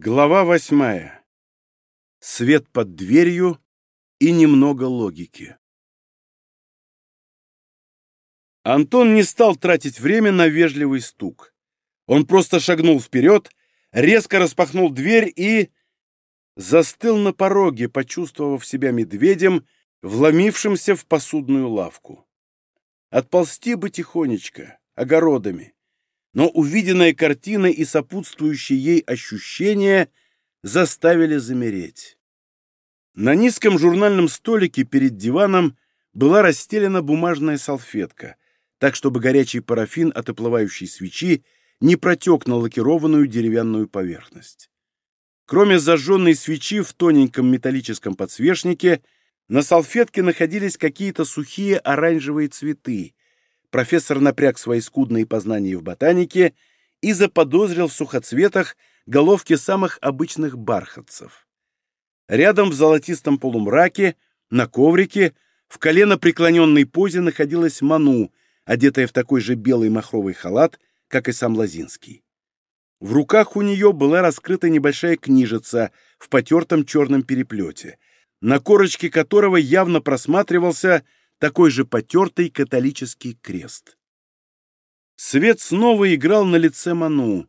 Глава восьмая. Свет под дверью и немного логики. Антон не стал тратить время на вежливый стук. Он просто шагнул вперед, резко распахнул дверь и... застыл на пороге, почувствовав себя медведем, вломившимся в посудную лавку. Отползти бы тихонечко, огородами но увиденная картина и сопутствующие ей ощущения заставили замереть. На низком журнальном столике перед диваном была расстелена бумажная салфетка, так чтобы горячий парафин от оплывающей свечи не протек на лакированную деревянную поверхность. Кроме зажженной свечи в тоненьком металлическом подсвечнике, на салфетке находились какие-то сухие оранжевые цветы, профессор напряг свои скудные познания в ботанике и заподозрил в сухоцветах головки самых обычных бархатцев. Рядом в золотистом полумраке, на коврике, в колено преклоненной позе находилась Ману, одетая в такой же белый махровый халат, как и сам Лазинский. В руках у нее была раскрыта небольшая книжица в потертом черном переплете, на корочке которого явно просматривался такой же потертый католический крест. Свет снова играл на лице Ману.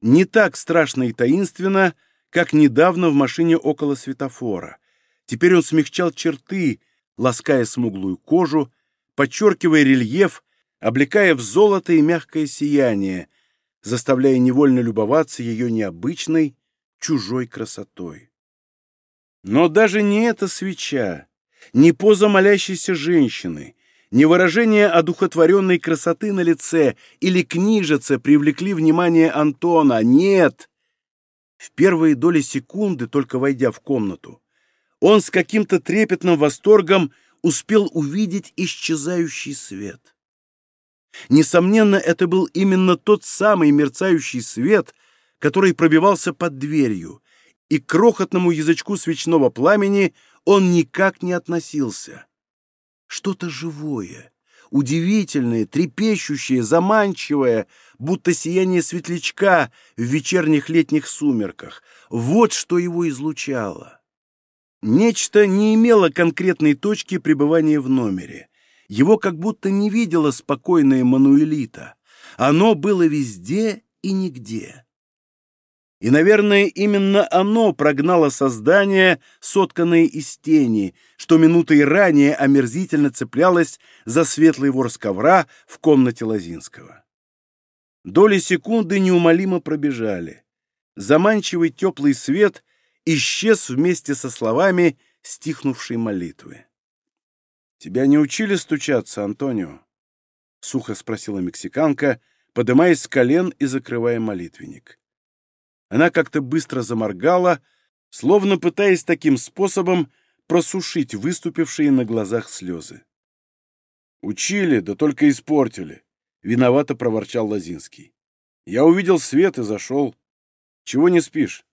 Не так страшно и таинственно, как недавно в машине около светофора. Теперь он смягчал черты, лаская смуглую кожу, подчеркивая рельеф, облекая в золото и мягкое сияние, заставляя невольно любоваться ее необычной, чужой красотой. Но даже не эта свеча, ни поза молящейся женщины, ни выражение одухотворенной красоты на лице или книжица привлекли внимание Антона. Нет! В первые доли секунды, только войдя в комнату, он с каким-то трепетным восторгом успел увидеть исчезающий свет. Несомненно, это был именно тот самый мерцающий свет, который пробивался под дверью, и крохотному язычку свечного пламени он никак не относился. Что-то живое, удивительное, трепещущее, заманчивое, будто сияние светлячка в вечерних летних сумерках. Вот что его излучало. Нечто не имело конкретной точки пребывания в номере. Его как будто не видела спокойная Мануэлита. Оно было везде и нигде. И, наверное, именно оно прогнало создание, сотканное из тени, что минутой ранее омерзительно цеплялось за светлый ворс ковра в комнате Лозинского. Доли секунды неумолимо пробежали. Заманчивый теплый свет исчез вместе со словами стихнувшей молитвы. «Тебя не учили стучаться, Антонио?» — сухо спросила мексиканка, подымаясь с колен и закрывая молитвенник. Она как-то быстро заморгала, словно пытаясь таким способом просушить выступившие на глазах слезы. «Учили, да только испортили», — виновато проворчал Лозинский. «Я увидел свет и зашел. Чего не спишь?»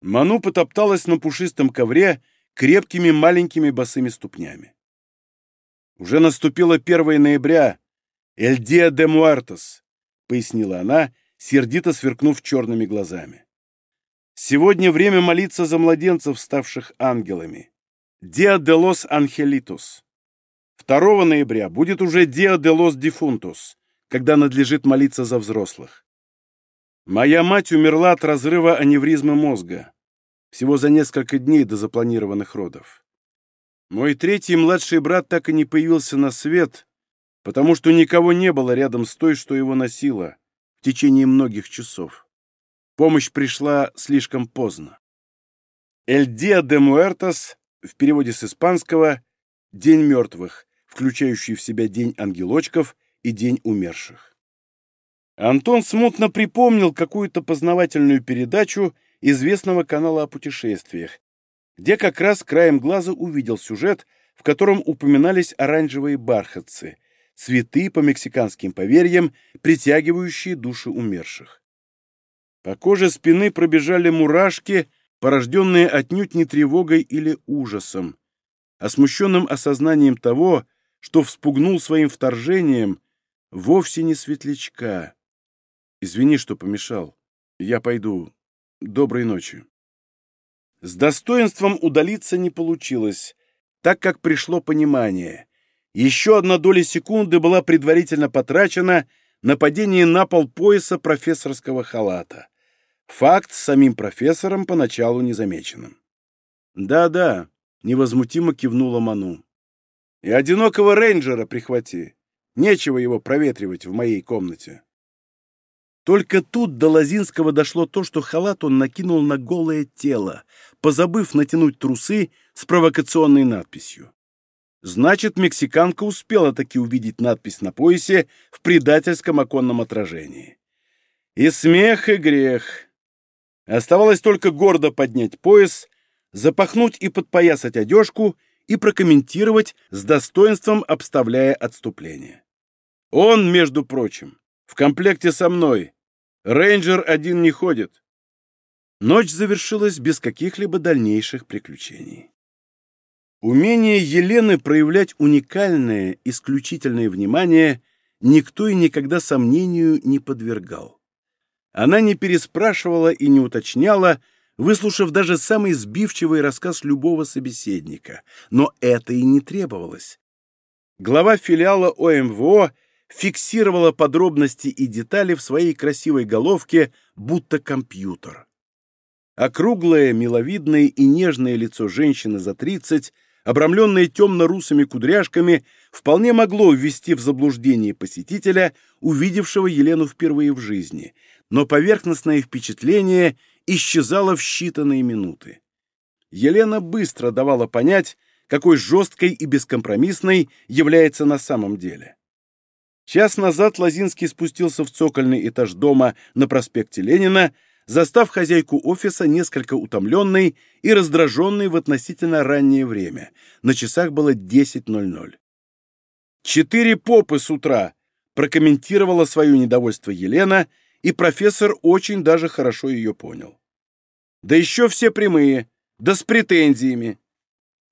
Ману потопталась на пушистом ковре крепкими маленькими босыми ступнями. «Уже наступило 1 ноября, Эль Диа де Муартос», — пояснила она, сердито сверкнув черными глазами. Сегодня время молиться за младенцев, ставших ангелами. Диа де лос Анхелитус. 2 ноября будет уже Диа де лос Дифунтус, когда надлежит молиться за взрослых. Моя мать умерла от разрыва аневризмы мозга. Всего за несколько дней до запланированных родов. Мой третий младший брат так и не появился на свет, потому что никого не было рядом с той, что его носила в течение многих часов. Помощь пришла слишком поздно. «Эль Диа де Муэртос» в переводе с испанского «День мертвых», включающий в себя День ангелочков и День умерших. Антон смутно припомнил какую-то познавательную передачу известного канала о путешествиях, где как раз краем глаза увидел сюжет, в котором упоминались оранжевые бархатцы – цветы по мексиканским поверьям, притягивающие души умерших. По коже спины пробежали мурашки, порожденные отнюдь не тревогой или ужасом, а смущенным осознанием того, что вспугнул своим вторжением вовсе не светлячка. Извини, что помешал. Я пойду. доброй ночи». С достоинством удалиться не получилось, так как пришло понимание. Еще одна доля секунды была предварительно потрачена на падение на пол пояса профессорского халата. Факт с самим профессором поначалу незамеченным. «Да-да», — невозмутимо кивнула Ману. «И одинокого рейнджера прихвати. Нечего его проветривать в моей комнате». Только тут до Лозинского дошло то, что халат он накинул на голое тело, позабыв натянуть трусы с провокационной надписью. Значит, мексиканка успела таки увидеть надпись на поясе в предательском оконном отражении. И смех, и грех. Оставалось только гордо поднять пояс, запахнуть и подпоясать одежку и прокомментировать с достоинством, обставляя отступление. Он, между прочим, в комплекте со мной. Рейнджер один не ходит. Ночь завершилась без каких-либо дальнейших приключений. Умение Елены проявлять уникальное, исключительное внимание никто и никогда сомнению не подвергал. Она не переспрашивала и не уточняла, выслушав даже самый сбивчивый рассказ любого собеседника, но это и не требовалось. Глава филиала ОМВО фиксировала подробности и детали в своей красивой головке, будто компьютер. Округлое, миловидное и нежное лицо женщины за тридцать, обрамленное темно-русыми кудряшками, вполне могло ввести в заблуждение посетителя, увидевшего Елену впервые в жизни, но поверхностное впечатление исчезало в считанные минуты. Елена быстро давала понять, какой жесткой и бескомпромиссной является на самом деле. Час назад Лозинский спустился в цокольный этаж дома на проспекте Ленина, застав хозяйку офиса несколько утомленной и раздраженной в относительно раннее время. На часах было 10.00. «Четыре попы с утра!» прокомментировала свое недовольство Елена, и профессор очень даже хорошо ее понял. «Да еще все прямые, да с претензиями!»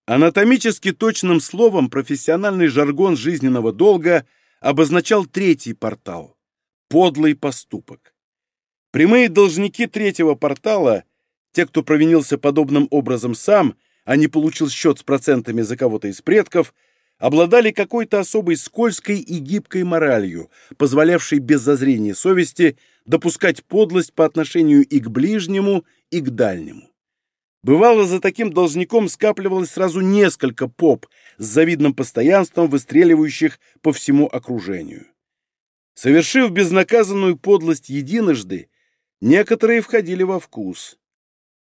Анатомически точным словом профессиональный жаргон жизненного долга обозначал третий портал – подлый поступок. Прямые должники третьего портала, те, кто провинился подобным образом сам, а не получил счет с процентами за кого-то из предков, обладали какой-то особой скользкой и гибкой моралью, позволявшей без зазрения совести допускать подлость по отношению и к ближнему, и к дальнему. Бывало, за таким должником скапливалось сразу несколько поп с завидным постоянством, выстреливающих по всему окружению. Совершив безнаказанную подлость единожды, некоторые входили во вкус.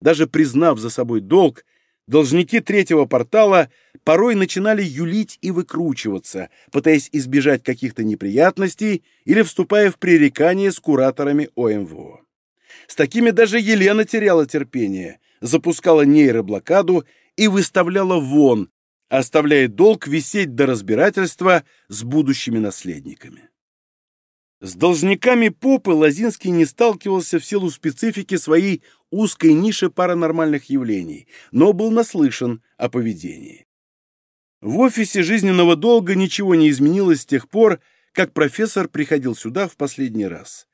Даже признав за собой долг, должники третьего портала порой начинали юлить и выкручиваться, пытаясь избежать каких-то неприятностей или вступая в пререкание с кураторами ОМВО. С такими даже Елена теряла терпение – запускала нейроблокаду и выставляла вон, оставляя долг висеть до разбирательства с будущими наследниками. С должниками попы Лозинский не сталкивался в силу специфики своей узкой ниши паранормальных явлений, но был наслышан о поведении. В офисе жизненного долга ничего не изменилось с тех пор, как профессор приходил сюда в последний раз.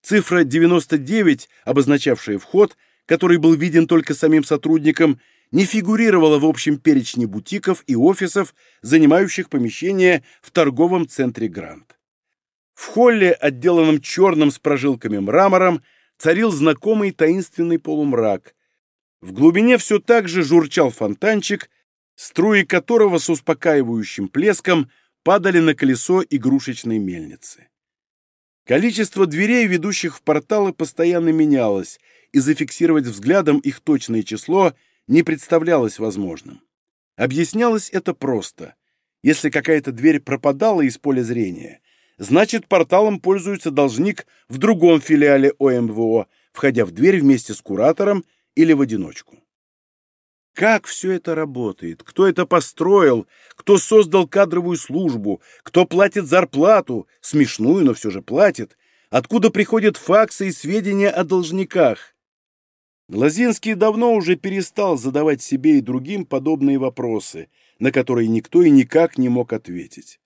Цифра 99, обозначавшая вход, который был виден только самим сотрудникам, не фигурировала в общем перечне бутиков и офисов, занимающих помещения в торговом центре Грант. В холле, отделанном черным с прожилками мрамором, царил знакомый таинственный полумрак. В глубине все так же журчал фонтанчик, струи которого с успокаивающим плеском падали на колесо игрушечной мельницы. Количество дверей, ведущих в порталы, постоянно менялось, и зафиксировать взглядом их точное число не представлялось возможным. Объяснялось это просто. Если какая-то дверь пропадала из поля зрения, значит порталом пользуется должник в другом филиале ОМВО, входя в дверь вместе с куратором или в одиночку. Как все это работает? Кто это построил? Кто создал кадровую службу? Кто платит зарплату? Смешную, но все же платит. Откуда приходят факсы и сведения о должниках? Лозинский давно уже перестал задавать себе и другим подобные вопросы, на которые никто и никак не мог ответить.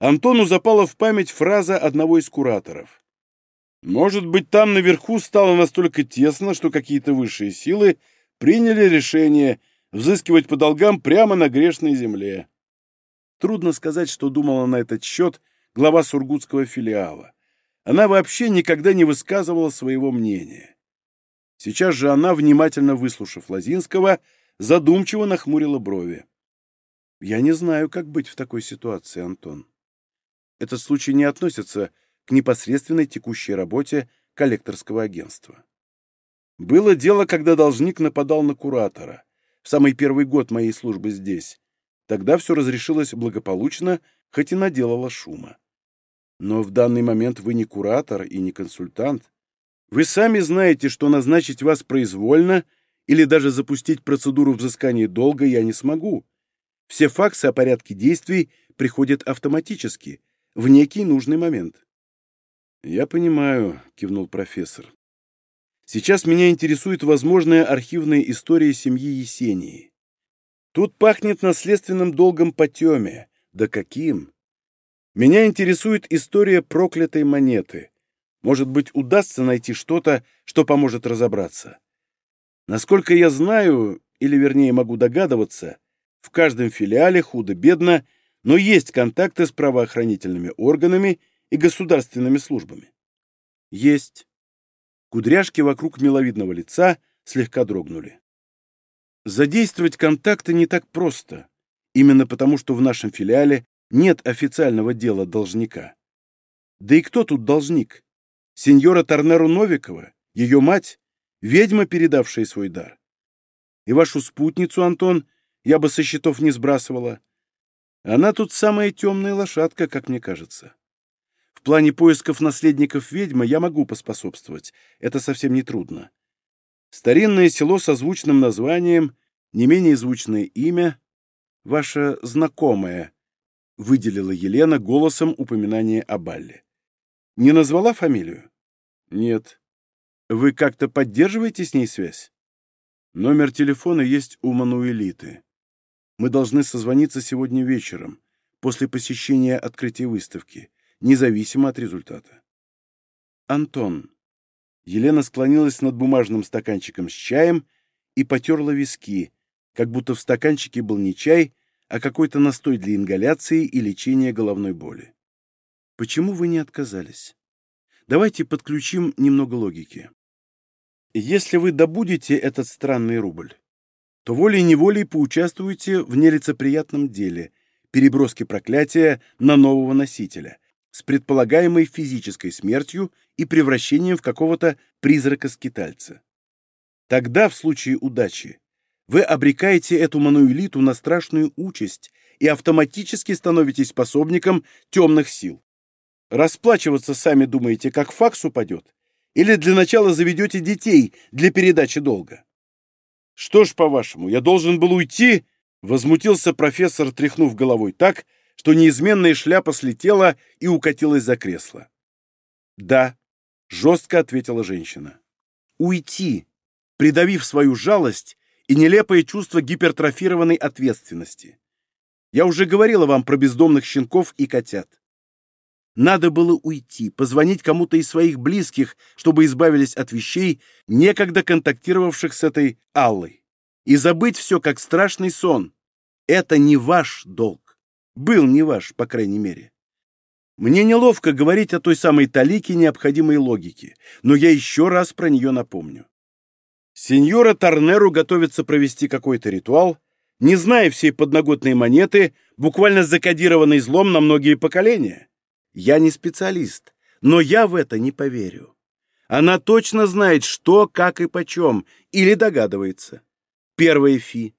Антону запала в память фраза одного из кураторов. Может быть, там наверху стало настолько тесно, что какие-то высшие силы приняли решение взыскивать по долгам прямо на грешной земле. Трудно сказать, что думала на этот счет глава сургутского филиала. Она вообще никогда не высказывала своего мнения. Сейчас же она, внимательно выслушав Лазинского, задумчиво нахмурила брови. «Я не знаю, как быть в такой ситуации, Антон. Этот случай не относится к непосредственной текущей работе коллекторского агентства. Было дело, когда должник нападал на куратора. В самый первый год моей службы здесь. Тогда все разрешилось благополучно, хоть и наделало шума. Но в данный момент вы не куратор и не консультант. Вы сами знаете, что назначить вас произвольно или даже запустить процедуру взыскания долга я не смогу. Все факсы о порядке действий приходят автоматически, в некий нужный момент. «Я понимаю», — кивнул профессор. «Сейчас меня интересует возможная архивная история семьи Есении. Тут пахнет наследственным долгом по теме. Да каким? Меня интересует история проклятой монеты. Может быть, удастся найти что-то, что поможет разобраться. Насколько я знаю, или вернее могу догадываться, в каждом филиале худо-бедно, но есть контакты с правоохранительными органами и государственными службами. Есть. Кудряшки вокруг миловидного лица слегка дрогнули. Задействовать контакты не так просто, именно потому что в нашем филиале нет официального дела должника. Да и кто тут должник? Сеньора Торнеру Новикова, ее мать, ведьма, передавшая свой дар. И вашу спутницу, Антон, я бы со счетов не сбрасывала. Она тут самая темная лошадка, как мне кажется. В плане поисков наследников ведьмы я могу поспособствовать. Это совсем не трудно. Старинное село со звучным названием, не менее звучное имя, ваше знакомое, выделила Елена голосом упоминания о Балле. Не назвала фамилию? Нет. Вы как-то поддерживаете с ней связь? Номер телефона есть у Мануэлиты. Мы должны созвониться сегодня вечером, после посещения открытия выставки, независимо от результата. Антон. Елена склонилась над бумажным стаканчиком с чаем и потерла виски, как будто в стаканчике был не чай, а какой-то настой для ингаляции и лечения головной боли. Почему вы не отказались? Давайте подключим немного логики. Если вы добудете этот странный рубль, то волей-неволей поучаствуете в нелицеприятном деле переброске проклятия на нового носителя – с предполагаемой физической смертью и превращением в какого-то призрака-скитальца. Тогда, в случае удачи, вы обрекаете эту мануэлиту на страшную участь и автоматически становитесь пособником темных сил. Расплачиваться сами думаете, как факс упадет? Или для начала заведете детей для передачи долга? Что ж, по-вашему, я должен был уйти? Возмутился профессор, тряхнув головой так, что неизменная шляпа слетела и укатилась за кресло. «Да», — жестко ответила женщина. «Уйти, придавив свою жалость и нелепое чувство гипертрофированной ответственности. Я уже говорила вам про бездомных щенков и котят. Надо было уйти, позвонить кому-то из своих близких, чтобы избавились от вещей, некогда контактировавших с этой Аллой, и забыть все как страшный сон. Это не ваш долг. Был не ваш, по крайней мере. Мне неловко говорить о той самой талике необходимой логики, но я еще раз про нее напомню. Сеньора Торнеру готовится провести какой-то ритуал, не зная всей подноготной монеты, буквально закодированный злом на многие поколения. Я не специалист, но я в это не поверю. Она точно знает, что, как и почем, или догадывается. Первое фи.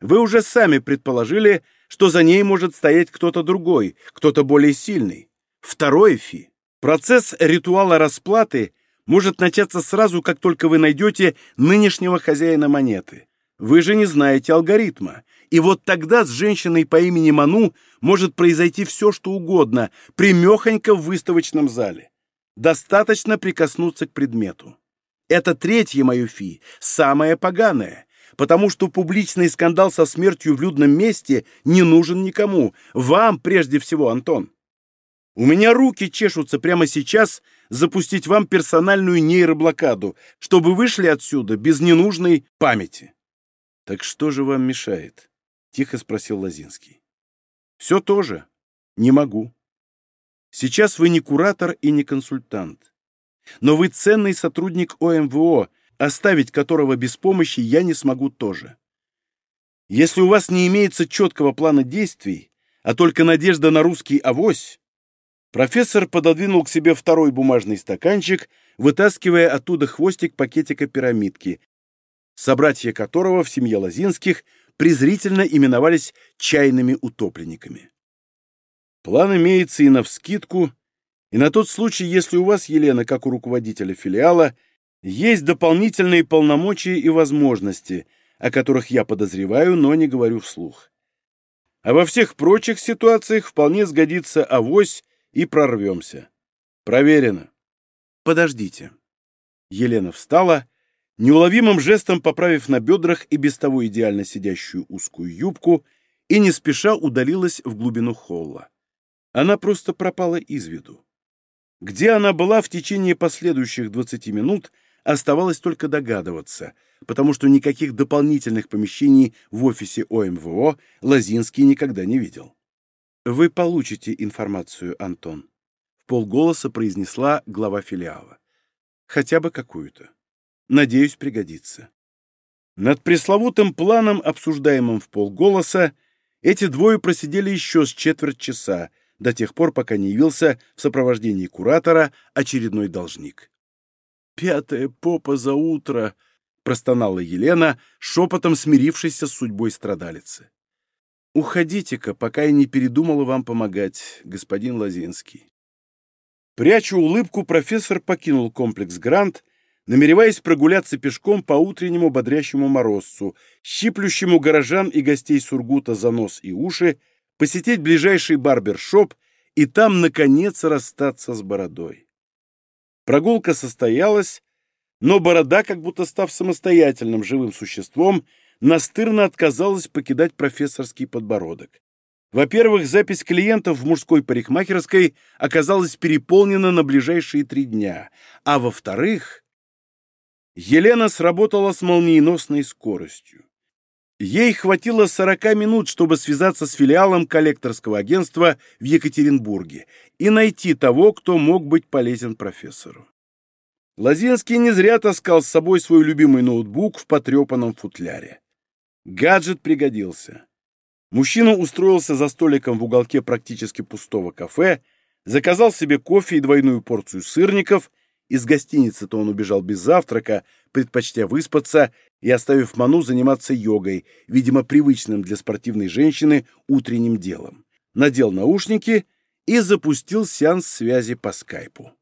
Вы уже сами предположили, что за ней может стоять кто-то другой, кто-то более сильный. Второе фи. Процесс ритуала расплаты может начаться сразу, как только вы найдете нынешнего хозяина монеты. Вы же не знаете алгоритма. И вот тогда с женщиной по имени Ману может произойти все, что угодно, примехонько в выставочном зале. Достаточно прикоснуться к предмету. Это третье мое фи, самое поганое потому что публичный скандал со смертью в людном месте не нужен никому. Вам прежде всего, Антон. У меня руки чешутся прямо сейчас запустить вам персональную нейроблокаду, чтобы вышли отсюда без ненужной памяти. Так что же вам мешает? Тихо спросил Лозинский. Все то же. Не могу. Сейчас вы не куратор и не консультант. Но вы ценный сотрудник ОМВО, оставить которого без помощи я не смогу тоже. Если у вас не имеется четкого плана действий, а только надежда на русский авось, профессор пододвинул к себе второй бумажный стаканчик, вытаскивая оттуда хвостик пакетика пирамидки, собратья которого в семье Лозинских презрительно именовались чайными утопленниками. План имеется и навскидку, и на тот случай, если у вас, Елена, как у руководителя филиала, есть дополнительные полномочия и возможности, о которых я подозреваю, но не говорю вслух. А во всех прочих ситуациях вполне сгодится авось и прорвемся. Проверено. Подождите. Елена встала, неуловимым жестом поправив на бедрах и без того идеально сидящую узкую юбку, и не спеша удалилась в глубину холла. Она просто пропала из виду. Где она была в течение последующих 20 минут, оставалось только догадываться, потому что никаких дополнительных помещений в офисе ОМВО Лазинский никогда не видел. «Вы получите информацию, Антон», — в полголоса произнесла глава филиала. «Хотя бы какую-то. Надеюсь, пригодится». Над пресловутым планом, обсуждаемым в полголоса, эти двое просидели еще с четверть часа, до тех пор, пока не явился в сопровождении куратора очередной должник. «Пятая попа за утро!» — простонала Елена, шепотом смирившись с судьбой страдалицы. «Уходите-ка, пока я не передумала вам помогать, господин Лозинский». Прячу улыбку, профессор покинул комплекс «Грант», намереваясь прогуляться пешком по утреннему бодрящему морозцу, щиплющему горожан и гостей Сургута за нос и уши, посетить ближайший барбершоп и там, наконец, расстаться с бородой. Прогулка состоялась, но борода, как будто став самостоятельным живым существом, настырно отказалась покидать профессорский подбородок. Во-первых, запись клиентов в мужской парикмахерской оказалась переполнена на ближайшие три дня, а во-вторых, Елена сработала с молниеносной скоростью. Ей хватило 40 минут, чтобы связаться с филиалом коллекторского агентства в Екатеринбурге и найти того, кто мог быть полезен профессору. Лазинский не зря таскал с собой свой любимый ноутбук в потрепанном футляре. Гаджет пригодился. Мужчина устроился за столиком в уголке практически пустого кафе, заказал себе кофе и двойную порцию сырников – из гостиницы-то он убежал без завтрака, предпочтя выспаться и оставив Ману заниматься йогой, видимо, привычным для спортивной женщины утренним делом. Надел наушники и запустил сеанс связи по скайпу.